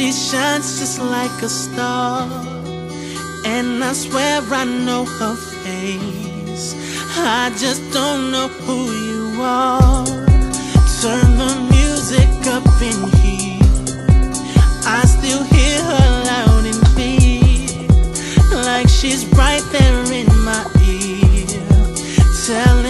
she shines just like a star. And I swear I know her face. I just don't know who Turn the music up in here. I still hear her loud and clear. Like she's right there in my ear. Telling